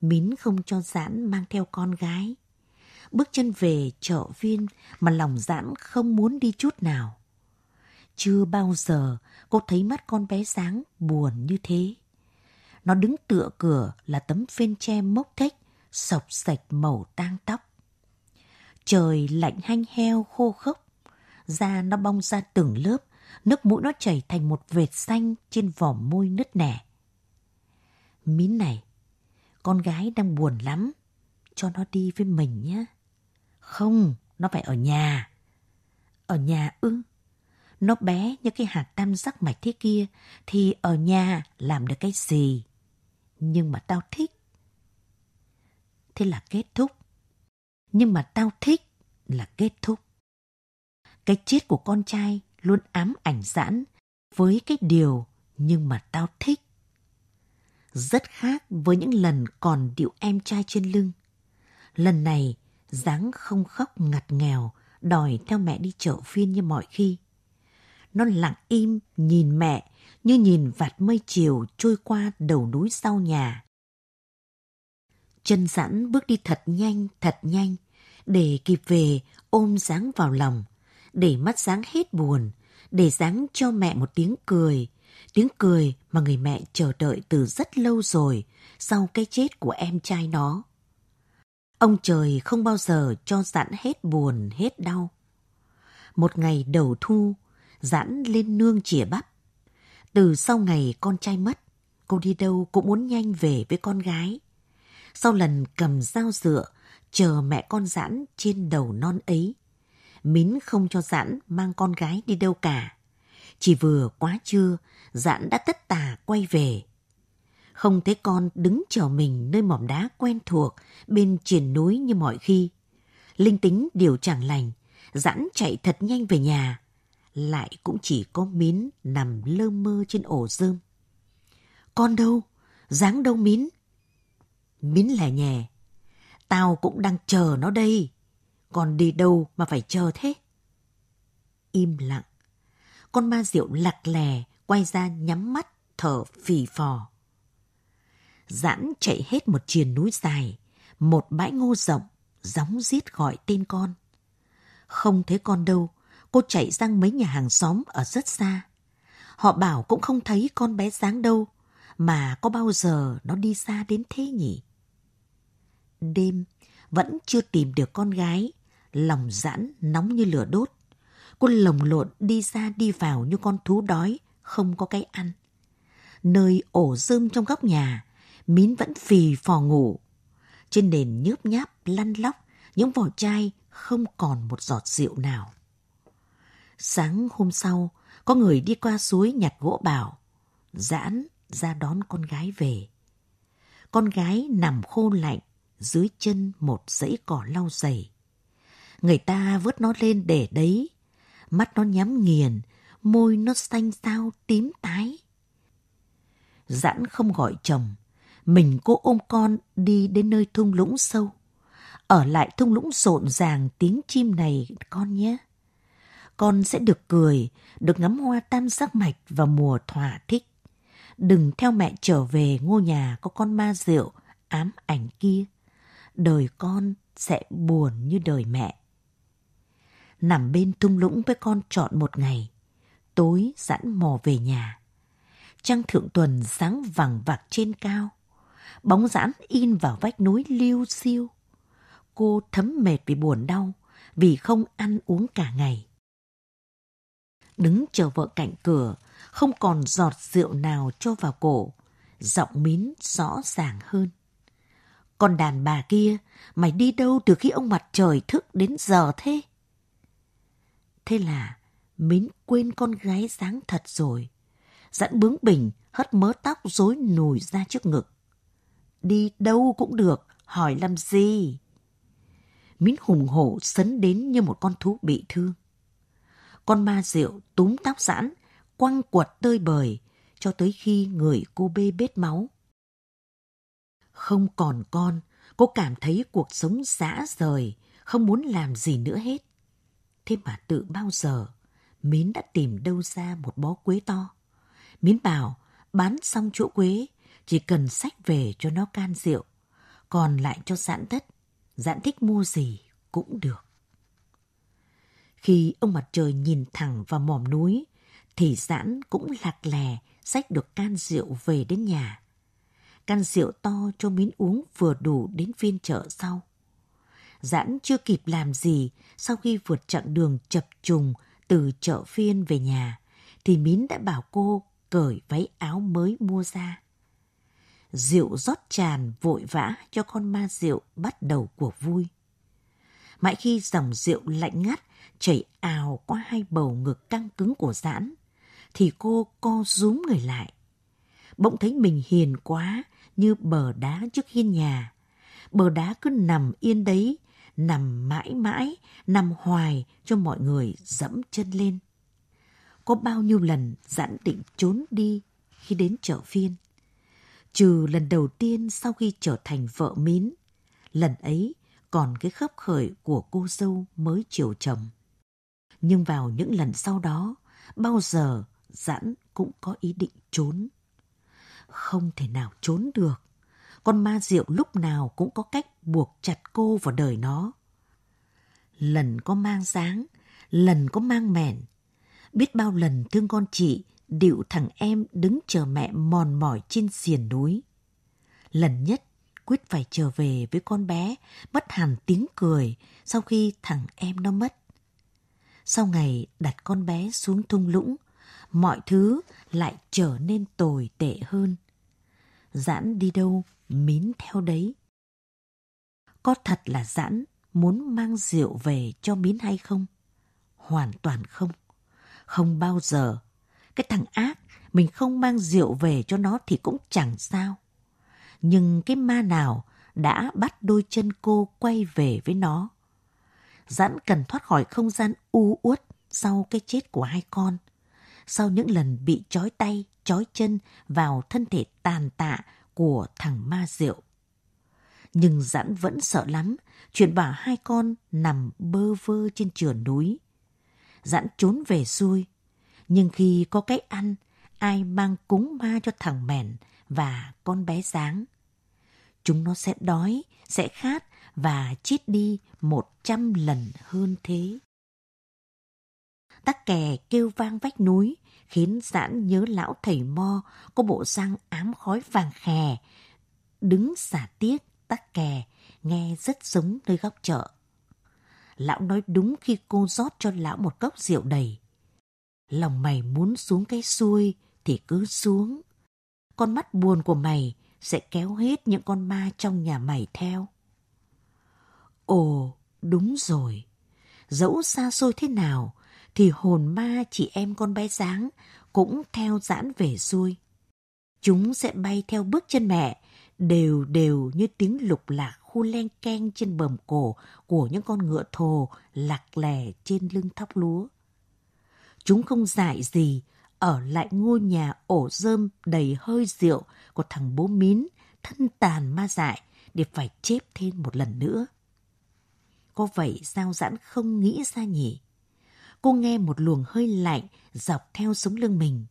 Mín không cho Giãn mang theo con gái. Bước chân về chợ viên mà lòng Giãn không muốn đi chút nào. Chưa bao giờ cô thấy mắt con bé sáng buồn như thế. Nó đứng tựa cửa là tấm phên tre mốc thách sọc sạch màu tang tóc. Trời lạnh hanh heo khô khốc, da nó bong ra từng lớp, nước mũi nó chảy thành một vệt xanh trên vỏ môi nứt nẻ. Mín này, con gái đang buồn lắm, cho nó đi với mình nhé. Không, nó phải ở nhà. Ở nhà ư? Nó bé như cái hạt tam giác mạch thế kia thì ở nhà làm được cái gì? Nhưng mà tao thích. Thế là kết thúc. Nhưng mà tao thích là kết thúc. Cái chết của con trai luôn ám ảnh giãn với cái điều nhưng mà tao thích. Rất khác với những lần còn điệu em trai trên lưng. Lần này, dáng không khóc ngặt nghèo, đòi theo mẹ đi chợ phiên như mọi khi. Nó lặng im nhìn mẹ như nhìn vạt mây chiều trôi qua đầu núi sau nhà. Chân giãn bước đi thật nhanh, thật nhanh, để kịp về ôm dáng vào lòng, để mắt dáng hết buồn, để dáng cho mẹ một tiếng cười, tiếng cười mà người mẹ chờ đợi từ rất lâu rồi sau cái chết của em trai nó. Ông trời không bao giờ cho giãn hết buồn, hết đau. Một ngày đầu thu, giãn lên nương chìa bắp. Từ sau ngày con trai mất, cô đi đâu cũng muốn nhanh về với con gái. Sau lần cầm dao dựa, chờ mẹ con giãn trên đầu non ấy, Mín không cho giãn mang con gái đi đâu cả. Chỉ vừa quá trưa, giãn đã tất tà quay về. Không thấy con đứng chờ mình nơi mỏm đá quen thuộc bên triền núi như mọi khi. Linh tính điều chẳng lành, giãn chạy thật nhanh về nhà. Lại cũng chỉ có Mín nằm lơ mơ trên ổ rơm. Con đâu? dáng đâu Mín? Mín lẻ nhẹ. Tao cũng đang chờ nó đây. Còn đi đâu mà phải chờ thế? Im lặng. Con ma diệu lặc lè quay ra nhắm mắt thở phì phò. Giãn chạy hết một triền núi dài, một bãi ngô rộng, gióng giết gọi tên con. Không thấy con đâu, cô chạy sang mấy nhà hàng xóm ở rất xa. Họ bảo cũng không thấy con bé dáng đâu, mà có bao giờ nó đi xa đến thế nhỉ? Đêm, vẫn chưa tìm được con gái, lòng giãn nóng như lửa đốt. Cô lồng lộn đi ra đi vào như con thú đói, không có cái ăn. Nơi ổ rơm trong góc nhà, Mín vẫn phì phò ngủ. Trên nền nhớp nháp lăn lóc, những vỏ chai không còn một giọt rượu nào. Sáng hôm sau, có người đi qua suối nhặt gỗ bảo, giãn ra đón con gái về. Con gái nằm khô lạnh dưới chân một dãy cỏ lau dày. Người ta vớt nó lên để đấy, mắt nó nhắm nghiền, môi nó xanh xao tím tái. Giãn không gọi chồng, mình cô ôm con đi đến nơi thung lũng sâu. Ở lại thung lũng rộn ràng tiếng chim này con nhé. Con sẽ được cười, được ngắm hoa tam giác mạch vào mùa thỏa thích. Đừng theo mẹ trở về ngôi nhà có con ma rượu ám ảnh kia. Đời con sẽ buồn như đời mẹ. Nằm bên thung lũng với con trọn một ngày. Tối dãn mò về nhà. Trăng thượng tuần sáng vàng vạc trên cao. Bóng giãn in vào vách núi liêu xiêu. Cô thấm mệt vì buồn đau, vì không ăn uống cả ngày. Đứng chờ vợ cạnh cửa, không còn giọt rượu nào cho vào cổ, giọng mín rõ ràng hơn. Còn đàn bà kia, mày đi đâu từ khi ông mặt trời thức đến giờ thế? Thế là mến quên con gái dáng thật rồi. dẫn bướng bỉnh, hất mớ tóc rối nùi ra trước ngực. Đi đâu cũng được, hỏi làm gì? mến hùng hổ sấn đến như một con thú bị thương. Con ma rượu túm tóc giãn, quăng quật tơi bời, cho tới khi người cô bê bết máu. Không còn con, cô cảm thấy cuộc sống dã rời, không muốn làm gì nữa hết. Thế mà tự bao giờ, Mín đã tìm đâu ra một bó quế to. Mín bảo, bán xong chỗ quế, chỉ cần sách về cho nó can rượu, còn lại cho giãn tất. giãn thích mua gì cũng được. Khi ông mặt trời nhìn thẳng vào mỏm núi, thì giãn cũng lạc lè xách được can rượu về đến nhà. Can rượu to cho Mín uống vừa đủ đến phiên chợ sau. Giãn chưa kịp làm gì sau khi vượt chặng đường chập trùng từ chợ phiên về nhà, thì Mín đã bảo cô cởi váy áo mới mua ra. Rượu rót tràn vội vã cho con ma rượu bắt đầu cuộc vui. Mãi khi dòng rượu lạnh ngắt chảy ào qua hai bầu ngực căng cứng của giãn, thì cô co rúm người lại. Bỗng thấy mình hiền quá như bờ đá trước hiên nhà. Bờ đá cứ nằm yên đấy, nằm mãi mãi, nằm hoài cho mọi người dẫm chân lên. Có bao nhiêu lần giãn định trốn đi khi đến chợ phiên. Trừ lần đầu tiên sau khi trở thành vợ mín, lần ấy còn cái khấp khởi của cô dâu mới chiều chồng. Nhưng vào những lần sau đó, bao giờ Giãn cũng có ý định trốn. Không thể nào trốn được. Con ma rượu lúc nào cũng có cách buộc chặt cô vào đời nó. Lần có mang dáng, lần có mang mẻn. Biết bao lần thương con chị, điệu thằng em đứng chờ mẹ mòn mỏi trên xiền núi. Lần nhất, quyết phải trở về với con bé, mất hẳn tiếng cười sau khi thằng em nó mất. Sau ngày đặt con bé xuống thung lũng, mọi thứ lại trở nên tồi tệ hơn. Giãn đi đâu, mín theo đấy. Có thật là Giãn muốn mang rượu về cho mín hay không? Hoàn toàn không. Không bao giờ. Cái thằng ác, mình không mang rượu về cho nó thì cũng chẳng sao. Nhưng cái ma nào đã bắt đôi chân cô quay về với nó. Giãn cần thoát khỏi không gian u uất sau cái chết của hai con sau những lần bị trói tay, trói chân vào thân thể tàn tạ của thằng ma rượu. Nhưng Dãn vẫn sợ lắm, chuyện bảo hai con nằm bơ vơ trên trườn núi. Dãn trốn về xuôi, nhưng khi có cái ăn, ai mang cúng ma cho thằng mèn và con bé dáng. Chúng nó sẽ đói, sẽ khát và chết đi một trăm lần hơn thế tắc kè kêu vang vách núi, khiến giãn nhớ lão thầy mo có bộ răng ám khói vàng khè. Đứng xả tiết tắc kè, nghe rất giống nơi góc chợ. Lão nói đúng khi cô rót cho lão một cốc rượu đầy. Lòng mày muốn xuống cái xuôi thì cứ xuống. Con mắt buồn của mày sẽ kéo hết những con ma trong nhà mày theo. Ồ, đúng rồi. Dẫu xa xôi thế nào, thì hồn ma chị em con bé dáng cũng theo giãn về xuôi. Chúng sẽ bay theo bước chân mẹ, đều đều như tiếng lục lạc khu len keng trên bờm cổ của những con ngựa thồ lạc lè trên lưng thóc lúa. Chúng không dại gì, ở lại ngôi nhà ổ rơm đầy hơi rượu của thằng bố mín, thân tàn ma dại để phải chép thêm một lần nữa. Có vậy sao giãn không nghĩ ra nhỉ? Cô nghe một luồng hơi lạnh dọc theo sống lưng mình.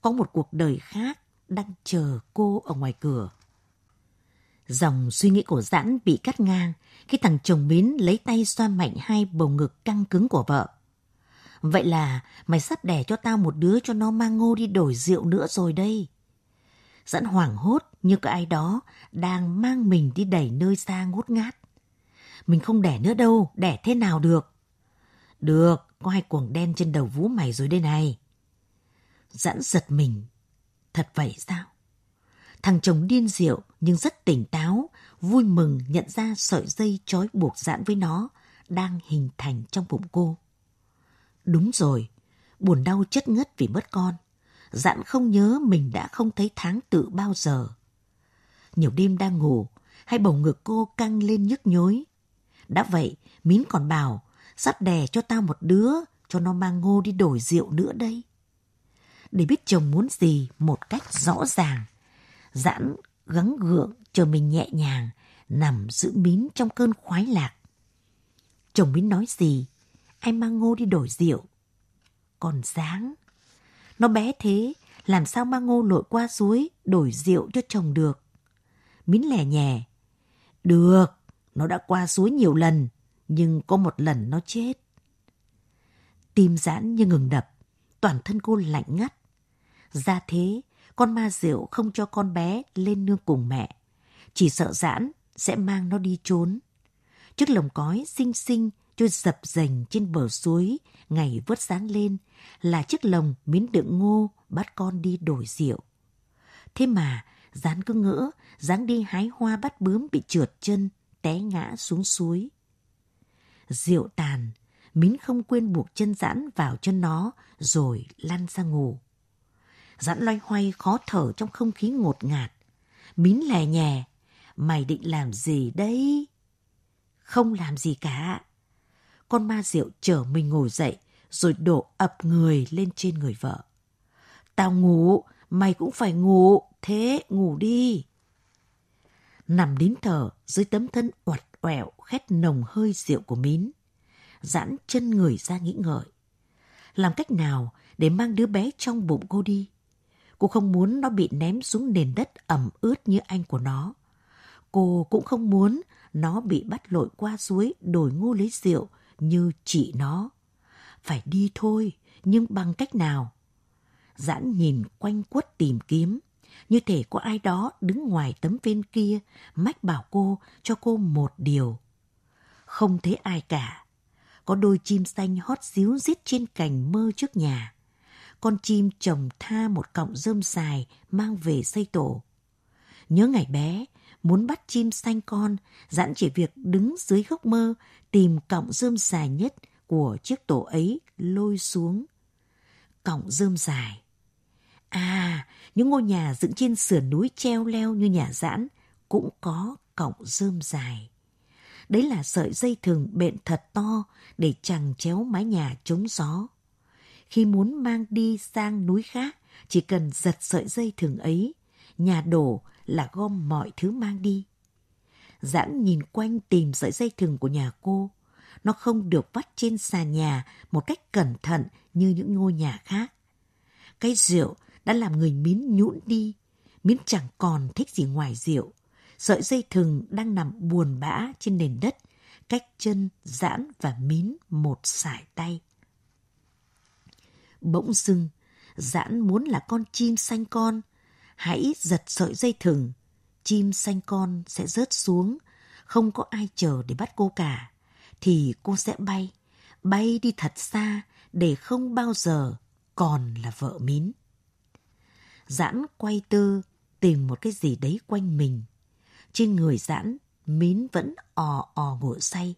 Có một cuộc đời khác đang chờ cô ở ngoài cửa. Dòng suy nghĩ của giãn bị cắt ngang khi thằng chồng Mến lấy tay xoa mạnh hai bầu ngực căng cứng của vợ. Vậy là mày sắp đẻ cho tao một đứa cho nó mang ngô đi đổi rượu nữa rồi đây. giãn hoảng hốt như cái ai đó đang mang mình đi đẩy nơi xa ngút ngát. Mình không đẻ nữa đâu, đẻ thế nào được? Được, có hai cuồng đen trên đầu vú mày rồi đây này. Dẫn giật mình. Thật vậy sao? Thằng chồng điên rượu nhưng rất tỉnh táo, vui mừng nhận ra sợi dây trói buộc giãn với nó đang hình thành trong bụng cô. Đúng rồi, buồn đau chất ngất vì mất con. Dặn không nhớ mình đã không thấy tháng tự bao giờ. Nhiều đêm đang ngủ, hay bầu ngực cô căng lên nhức nhối. Đã vậy, Mín còn bảo, sắp đẻ cho tao một đứa, cho nó mang ngô đi đổi rượu nữa đây. Để biết chồng muốn gì một cách rõ ràng, Giãn gắng gượng chờ mình nhẹ nhàng, nằm giữ Mín trong cơn khoái lạc. Chồng Mín nói gì, anh mang ngô đi đổi rượu. Còn dáng, nó bé thế, làm sao mang ngô lội qua suối đổi rượu cho chồng được. Mín lẻ nhẹ. Được, nó đã qua suối nhiều lần, nhưng có một lần nó chết. Tim giãn như ngừng đập, toàn thân cô lạnh ngắt. Ra thế, con ma rượu không cho con bé lên nương cùng mẹ. Chỉ sợ giãn sẽ mang nó đi trốn. Chiếc lồng cói xinh xinh trôi dập dềnh trên bờ suối, ngày vớt sáng lên là chiếc lồng miến đựng ngô bắt con đi đổi rượu. Thế mà, dán cứ ngỡ, dáng đi hái hoa bắt bướm bị trượt chân, té ngã xuống suối. Rượu tàn, Mín không quên buộc chân giãn vào chân nó rồi lăn ra ngủ. Giãn loay hoay khó thở trong không khí ngột ngạt. Mín lè nhè, mày định làm gì đấy Không làm gì cả. Con ma rượu chở mình ngồi dậy rồi đổ ập người lên trên người vợ. Tao ngủ, mày cũng phải ngủ, thế ngủ đi. Nằm đến thở dưới tấm thân oặt oẹo khét nồng hơi rượu của Mín. Giãn chân người ra nghĩ ngợi. Làm cách nào để mang đứa bé trong bụng cô đi? Cô không muốn nó bị ném xuống nền đất ẩm ướt như anh của nó. Cô cũng không muốn nó bị bắt lội qua suối đổi ngô lấy rượu như chị nó. Phải đi thôi, nhưng bằng cách nào? Giãn nhìn quanh quất tìm kiếm, như thể có ai đó đứng ngoài tấm phên kia mách bảo cô cho cô một điều. Không thấy ai cả. Có đôi chim xanh hót xíu rít trên cành mơ trước nhà con chim chồng tha một cọng rơm dài mang về xây tổ. Nhớ ngày bé, muốn bắt chim xanh con, dặn chỉ việc đứng dưới gốc mơ tìm cọng rơm dài nhất của chiếc tổ ấy lôi xuống. Cọng rơm dài. À, những ngôi nhà dựng trên sườn núi treo leo như nhà giãn cũng có cọng rơm dài. Đấy là sợi dây thừng bện thật to để chẳng chéo mái nhà chống gió khi muốn mang đi sang núi khác, chỉ cần giật sợi dây thừng ấy, nhà đổ là gom mọi thứ mang đi. Giãn nhìn quanh tìm sợi dây thừng của nhà cô. Nó không được vắt trên xà nhà một cách cẩn thận như những ngôi nhà khác. Cái rượu đã làm người Miến nhũn đi. Miến chẳng còn thích gì ngoài rượu. Sợi dây thừng đang nằm buồn bã trên nền đất, cách chân giãn và Miến một sải tay. Bỗng dưng, giãn muốn là con chim xanh con. Hãy giật sợi dây thừng. Chim xanh con sẽ rớt xuống. Không có ai chờ để bắt cô cả. Thì cô sẽ bay. Bay đi thật xa để không bao giờ còn là vợ mín. Giãn quay tư tìm một cái gì đấy quanh mình. Trên người giãn, mín vẫn ò ò ngủ say.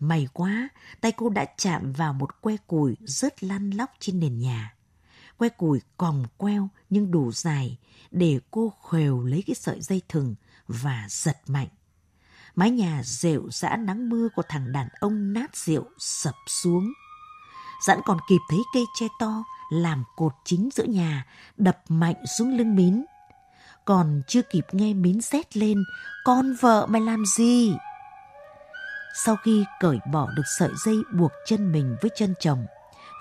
May quá, tay cô đã chạm vào một que củi rớt lăn lóc trên nền nhà. Que củi còng queo nhưng đủ dài để cô khều lấy cái sợi dây thừng và giật mạnh. Mái nhà rệu rã nắng mưa của thằng đàn ông nát rượu sập xuống. Dãn còn kịp thấy cây tre to làm cột chính giữa nhà đập mạnh xuống lưng mín. Còn chưa kịp nghe mín rét lên, con vợ mày làm gì? Sau khi cởi bỏ được sợi dây buộc chân mình với chân chồng,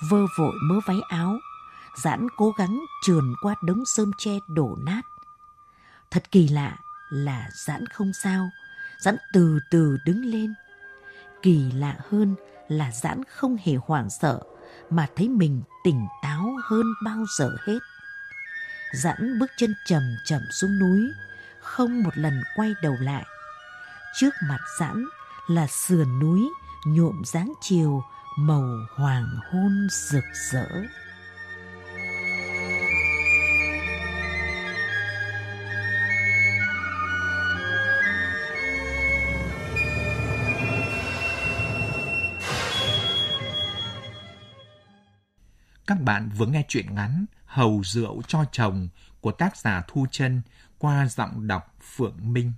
vơ vội mớ váy áo, giãn cố gắng trườn qua đống sơm tre đổ nát. Thật kỳ lạ, là giãn không sao, giãn từ từ đứng lên. Kỳ lạ hơn là giãn không hề hoảng sợ mà thấy mình tỉnh táo hơn bao giờ hết. Dẫn bước chân chậm chậm xuống núi, không một lần quay đầu lại. Trước mặt Dẫn là sườn núi nhuộm dáng chiều màu hoàng hôn rực rỡ. Bạn vừa nghe chuyện ngắn Hầu rượu cho chồng của tác giả Thu Chân qua giọng đọc Phượng Minh.